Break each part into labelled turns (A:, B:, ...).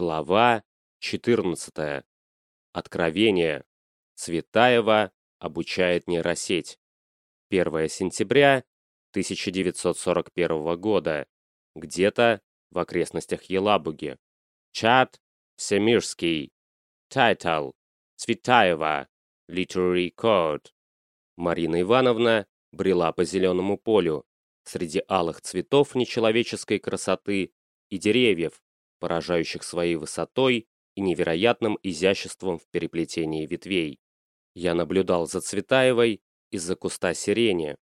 A: Глава 14. Откровение. Цветаева обучает нейросеть. 1 сентября 1941 года. Где-то в окрестностях Елабуги. Чат Всемирский. Title. Цветаева. Literary Code. Марина Ивановна брела по зеленому полю среди алых цветов нечеловеческой красоты и деревьев, поражающих своей высотой и невероятным изяществом в переплетении ветвей. Я наблюдал за Цветаевой из-за куста сирени,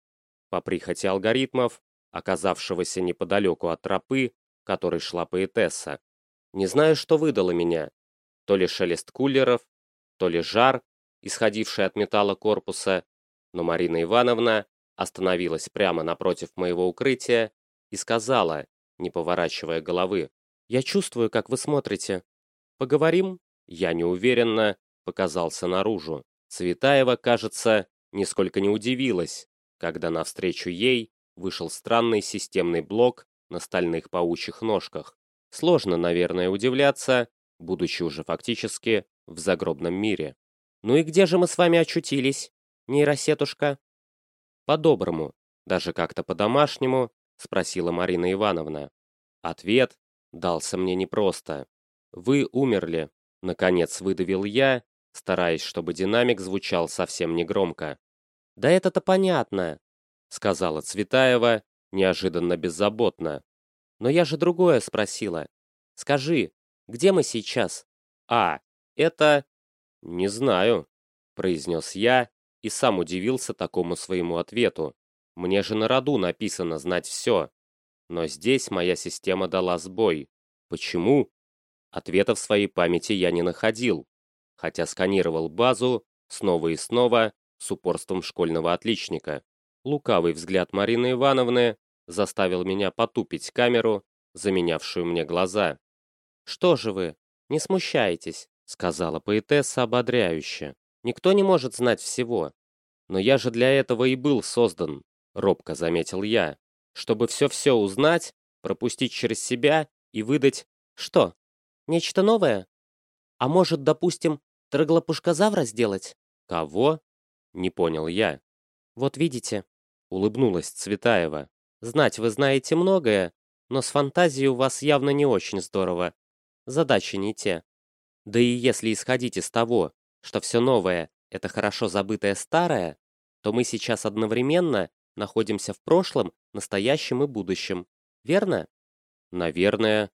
A: по прихоти алгоритмов, оказавшегося неподалеку от тропы, которой шла поэтесса. Не знаю, что выдало меня, то ли шелест кулеров, то ли жар, исходивший от металла корпуса, но Марина Ивановна остановилась прямо напротив моего укрытия и сказала, не поворачивая головы, «Я чувствую, как вы смотрите. Поговорим?» Я неуверенно показался наружу. Цветаева, кажется, нисколько не удивилась, когда навстречу ей вышел странный системный блок на стальных паучьих ножках. Сложно, наверное, удивляться, будучи уже фактически в загробном мире. «Ну и где же мы с вами очутились, нейросетушка?» «По-доброму, даже как-то по-домашнему», — спросила Марина Ивановна. Ответ дался мне непросто. «Вы умерли», — наконец выдавил я, стараясь, чтобы динамик звучал совсем негромко. «Да это-то понятно», — сказала Цветаева, неожиданно беззаботно. «Но я же другое спросила. Скажи, где мы сейчас?» «А, это...» «Не знаю», — произнес я, и сам удивился такому своему ответу. Мне же на роду написано знать все. Но здесь моя система дала сбой. Почему? Ответа в своей памяти я не находил, хотя сканировал базу снова и снова с упорством школьного отличника. Лукавый взгляд Марины Ивановны заставил меня потупить камеру, заменявшую мне глаза. «Что же вы, не смущайтесь», — сказала поэтесса ободряюще. Никто не может знать всего. Но я же для этого и был создан, робко заметил я, чтобы все-все узнать, пропустить через себя и выдать... Что? Нечто новое? А может, допустим, троглопушкозавра сделать? Кого? Не понял я. Вот видите, улыбнулась Цветаева. Знать вы знаете многое, но с фантазией у вас явно не очень здорово. Задачи не те. Да и если исходить из того, что все новое — это хорошо забытое старое, то мы сейчас одновременно находимся в прошлом, настоящем и будущем. Верно? Наверное,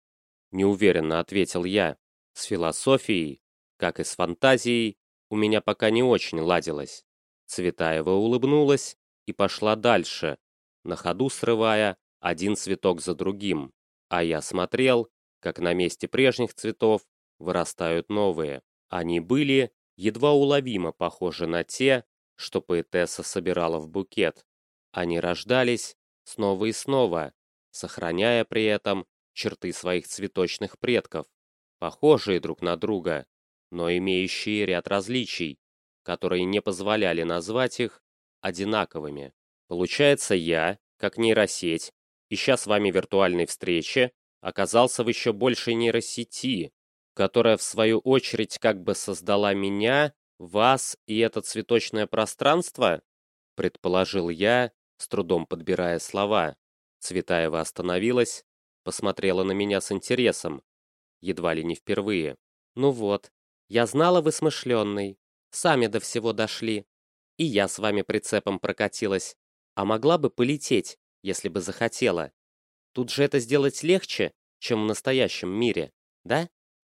A: неуверенно ответил я. С философией, как и с фантазией, у меня пока не очень ладилось. Цветаева улыбнулась и пошла дальше, на ходу срывая один цветок за другим, а я смотрел, как на месте прежних цветов вырастают новые. Они были едва уловимо похожи на те, что поэтесса собирала в букет. Они рождались снова и снова, сохраняя при этом черты своих цветочных предков, похожие друг на друга, но имеющие ряд различий, которые не позволяли назвать их одинаковыми. Получается, я, как нейросеть, ища с вами виртуальной встречи, оказался в еще большей нейросети, которая в свою очередь как бы создала меня, вас и это цветочное пространство? Предположил я, с трудом подбирая слова. Цветаева остановилась, посмотрела на меня с интересом, едва ли не впервые. Ну вот, я знала вы смышленный, сами до всего дошли. И я с вами прицепом прокатилась, а могла бы полететь, если бы захотела. Тут же это сделать легче, чем в настоящем мире, да?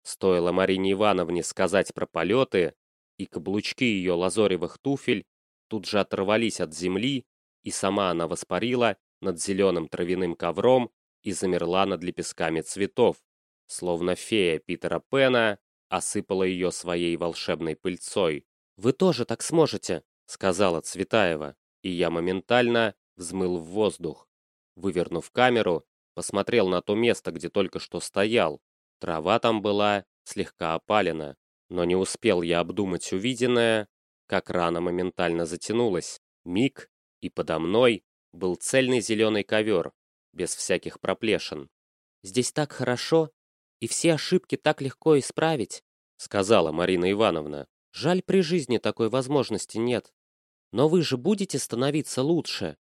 A: Стоило Марине Ивановне сказать про полеты, и каблучки ее лазоревых туфель тут же оторвались от земли, и сама она воспарила над зеленым травяным ковром и замерла над лепестками цветов, словно фея Питера Пена осыпала ее своей волшебной пыльцой. «Вы тоже так сможете», — сказала Цветаева, и я моментально взмыл в воздух. Вывернув камеру, посмотрел на то место, где только что стоял, Трава там была слегка опалена, но не успел я обдумать увиденное, как рана моментально затянулась. Миг, и подо мной был цельный зеленый ковер, без всяких проплешин. «Здесь так хорошо!»
B: И все ошибки так легко исправить, сказала Марина Ивановна. Жаль, при жизни такой возможности нет. Но вы же будете становиться лучше.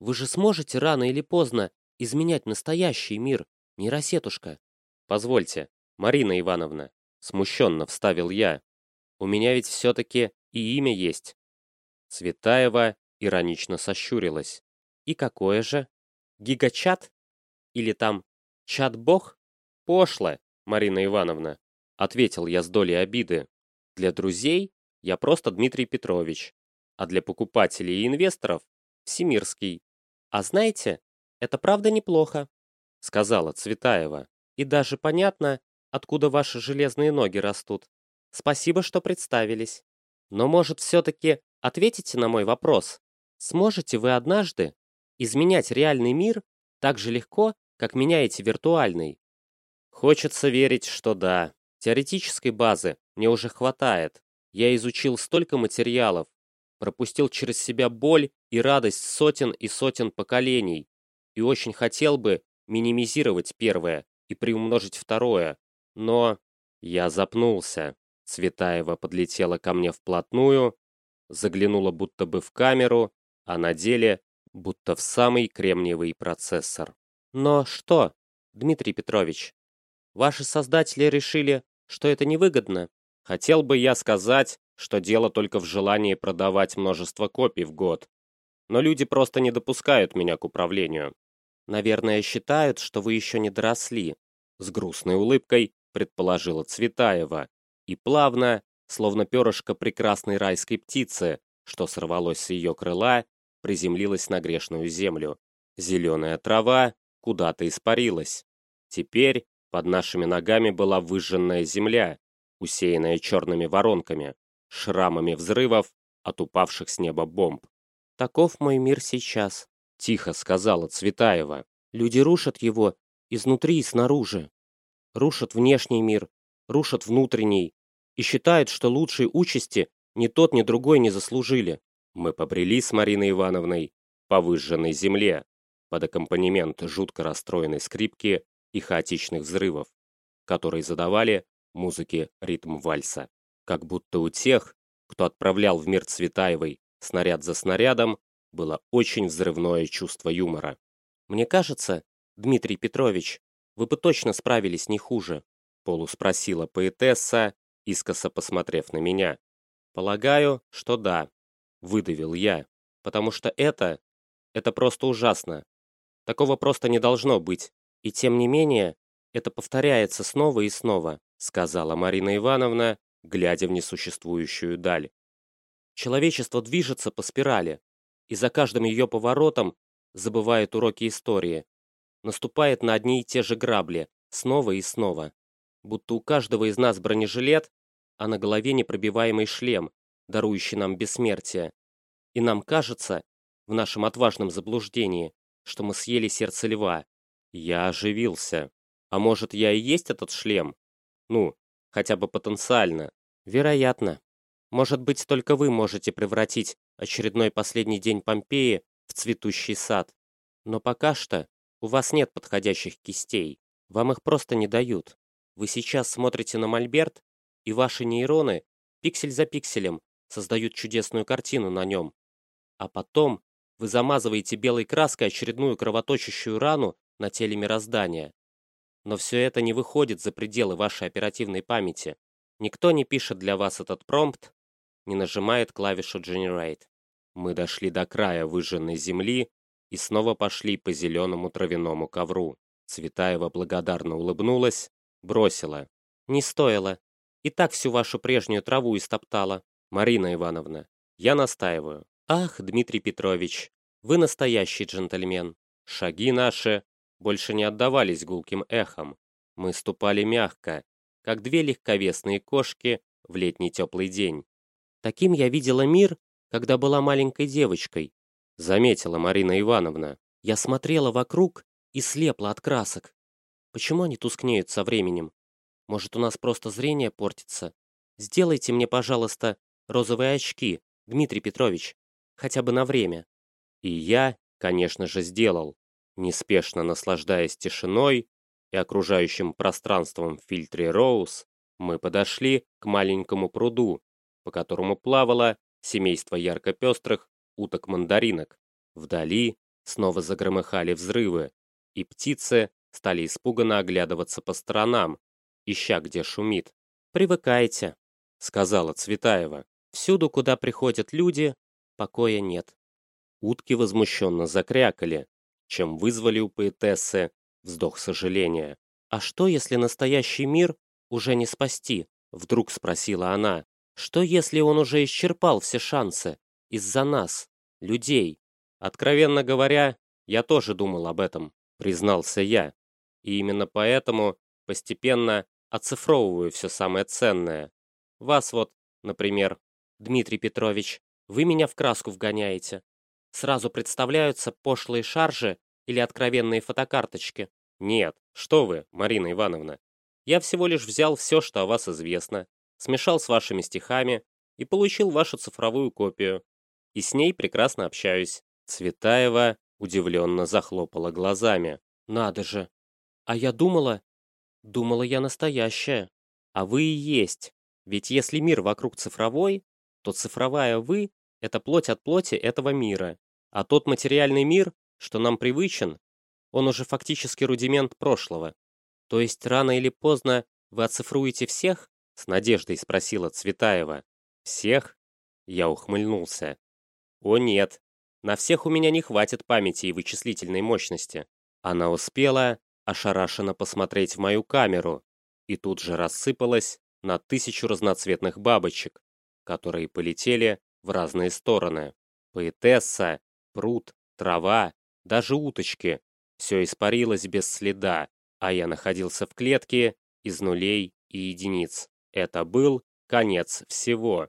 B: Вы же сможете рано или поздно изменять настоящий мир, не рассетушка.
A: Позвольте, Марина Ивановна, смущенно вставил я. У меня ведь все-таки и имя есть. Цветаева иронично сощурилась.
B: И какое же? Гигачат? Или там чат-бог?
A: Пошло, Марина Ивановна, ответил я с долей обиды. Для друзей я просто Дмитрий Петрович, а для покупателей и инвесторов – Всемирский.
B: А знаете, это правда неплохо, сказала Цветаева. И даже понятно, откуда ваши железные ноги растут. Спасибо, что представились. Но, может, все-таки ответите на мой вопрос? Сможете вы однажды изменять реальный мир так же легко, как меняете виртуальный?
A: Хочется верить, что да. Теоретической базы мне уже хватает. Я изучил столько материалов, пропустил через себя боль и радость сотен и сотен поколений, и очень хотел бы минимизировать первое и приумножить второе, но я запнулся. Цветаева подлетела ко мне вплотную, заглянула будто бы в камеру, а на деле будто в самый кремниевый процессор.
B: Но что, Дмитрий Петрович, ваши создатели решили, что это невыгодно?
A: Хотел бы я сказать, что дело только в желании продавать множество копий в год. Но люди просто не допускают меня к управлению.
B: Наверное, считают, что вы еще не доросли.
A: С грустной улыбкой предположила Цветаева. И плавно, словно перышко прекрасной райской птицы, что сорвалось с ее крыла, приземлилась на грешную землю. Зеленая трава куда-то испарилась. Теперь под нашими ногами была выжженная земля, усеянная черными воронками, шрамами взрывов от упавших с неба бомб.
B: «Таков мой мир сейчас», —
A: тихо сказала Цветаева.
B: «Люди рушат его изнутри и снаружи. Рушат внешний мир, рушат внутренний и считают, что лучшей участи ни тот, ни другой не заслужили».
A: Мы побрели с Мариной Ивановной по выжженной земле под аккомпанемент жутко расстроенной скрипки и хаотичных взрывов, которые задавали музыке ритм вальса. Как будто у тех, кто отправлял в мир Цветаевой снаряд за снарядом, было очень взрывное чувство юмора.
B: «Мне кажется, Дмитрий Петрович, вы бы точно справились не хуже»,
A: полуспросила поэтесса, искоса посмотрев на меня. «Полагаю, что да», — выдавил я, «потому что это... это просто ужасно. Такого просто не должно быть. И тем не менее, это повторяется снова и снова сказала Марина Ивановна, глядя в несуществующую даль.
B: Человечество движется по спирали, и за каждым ее поворотом забывает уроки истории, наступает на одни и те же грабли, снова и снова. Будто у каждого из нас бронежилет, а на голове непробиваемый шлем, дарующий нам бессмертие. И нам кажется, в нашем отважном заблуждении, что мы съели сердце льва.
A: Я оживился. А может, я и есть этот шлем? Ну, хотя бы потенциально.
B: Вероятно. Может быть, только вы можете превратить очередной последний день Помпеи в цветущий сад. Но пока что у вас нет подходящих кистей. Вам их просто не дают. Вы сейчас смотрите на мольберт, и ваши нейроны, пиксель за пикселем, создают чудесную картину на нем. А потом вы замазываете белой краской очередную кровоточащую рану на теле мироздания. Но все это не выходит за пределы вашей оперативной памяти. Никто не пишет для вас этот промпт, не нажимает клавишу Generate.
A: Мы дошли до края выжженной земли и снова пошли по зеленому травяному ковру. Цветаева благодарно улыбнулась, бросила.
B: «Не стоило. И так всю вашу прежнюю траву истоптала.
A: Марина Ивановна, я настаиваю».
B: «Ах, Дмитрий Петрович, вы настоящий джентльмен».
A: Шаги наши больше не отдавались гулким эхом. Мы ступали мягко, как две легковесные кошки в летний теплый день.
B: Таким я видела мир, когда была маленькой девочкой,
A: заметила Марина Ивановна.
B: Я смотрела вокруг и слепла от красок. Почему они тускнеют со временем? Может, у нас просто зрение портится? Сделайте мне, пожалуйста, розовые очки, Дмитрий Петрович, хотя бы на время.
A: И я, конечно же, сделал неспешно наслаждаясь тишиной, и окружающим пространством в фильтре Роуз, мы подошли к маленькому пруду, по которому плавало семейство ярко-пестрых уток-мандаринок. Вдали снова загромыхали взрывы, и птицы стали испуганно оглядываться по сторонам, ища где шумит. «Привыкайте», — сказала Цветаева. «Всюду, куда приходят люди, покоя нет». Утки возмущенно закрякали, чем вызвали у поэтессы вздох сожаления. «А что, если настоящий мир уже не спасти?» — вдруг спросила она. «Что, если он уже исчерпал все шансы? Из-за нас, людей?» «Откровенно говоря, я тоже думал об этом», — признался я. «И именно поэтому постепенно оцифровываю все самое ценное. Вас вот, например, Дмитрий Петрович, вы меня в краску вгоняете. Сразу представляются пошлые шаржи или откровенные фотокарточки. Нет, что вы, Марина Ивановна. Я всего лишь взял все, что о вас известно, смешал с вашими стихами и получил вашу цифровую копию. И с ней прекрасно общаюсь. Цветаева удивленно захлопала глазами. Надо же. А я думала... Думала я настоящая. А вы и есть. Ведь если мир вокруг цифровой, то цифровая вы — это плоть от плоти этого мира. А тот материальный мир, что нам привычен, он уже фактически рудимент прошлого. То есть рано или поздно вы оцифруете всех? С надеждой спросила Цветаева. Всех? Я ухмыльнулся. О нет, на всех у меня не хватит памяти и вычислительной мощности. Она успела ошарашенно посмотреть в мою камеру и тут же рассыпалась на тысячу разноцветных бабочек, которые полетели в разные стороны. Поэтесса, пруд, трава, даже уточки. Все испарилось без следа, а я находился в клетке из нулей и единиц. Это был конец всего.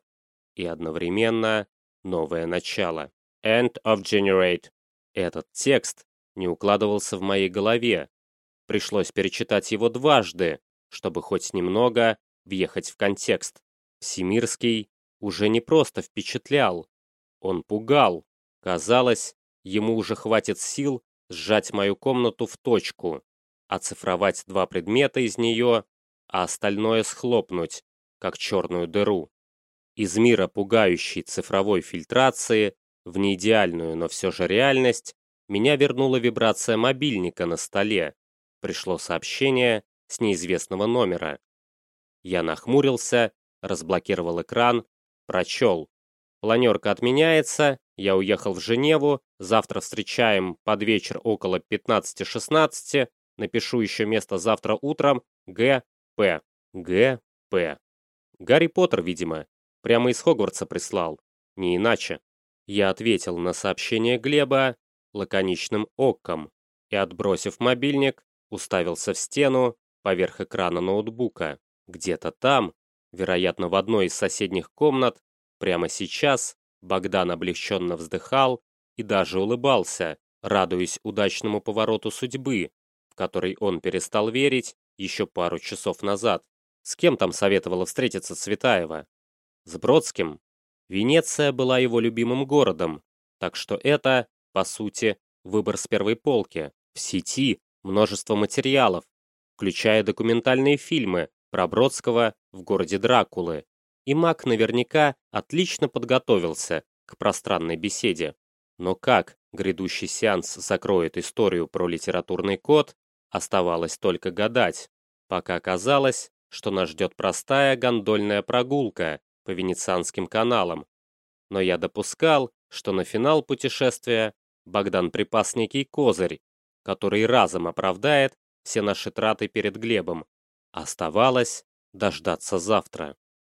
A: И одновременно новое начало. End of Generate. Этот текст не укладывался в моей голове. Пришлось перечитать его дважды, чтобы хоть немного въехать в контекст. Всемирский уже не просто впечатлял, он пугал. Казалось, ему уже хватит сил сжать мою комнату в точку, оцифровать два предмета из нее, а остальное схлопнуть, как черную дыру. Из мира пугающей цифровой фильтрации в неидеальную, но все же реальность меня вернула вибрация мобильника на столе. Пришло сообщение с неизвестного номера. Я нахмурился, разблокировал экран, прочел. Планерка отменяется, я уехал в Женеву, завтра встречаем под вечер около 15-16, напишу еще место завтра утром, Г. П. Г. П. Гарри Поттер, видимо, прямо из Хогвартса прислал, не иначе. Я ответил на сообщение Глеба лаконичным оком и, отбросив мобильник, уставился в стену поверх экрана ноутбука. Где-то там, вероятно, в одной из соседних комнат, прямо сейчас Богдан облегченно вздыхал и даже улыбался, радуясь удачному повороту судьбы, в который он перестал верить еще пару часов назад. С кем там советовала встретиться Цветаева? С Бродским? Венеция была его любимым городом, так что это, по сути, выбор с первой полки. В сети множество материалов, включая документальные фильмы про Бродского в городе Дракулы, и маг наверняка отлично подготовился к пространной беседе. Но как грядущий сеанс закроет историю про литературный код, оставалось только гадать, пока казалось, что нас ждет простая гондольная прогулка по венецианским каналам. Но я допускал, что на финал путешествия Богдан припас некий козырь, который разом оправдает все наши траты перед Глебом. Оставалось дождаться завтра.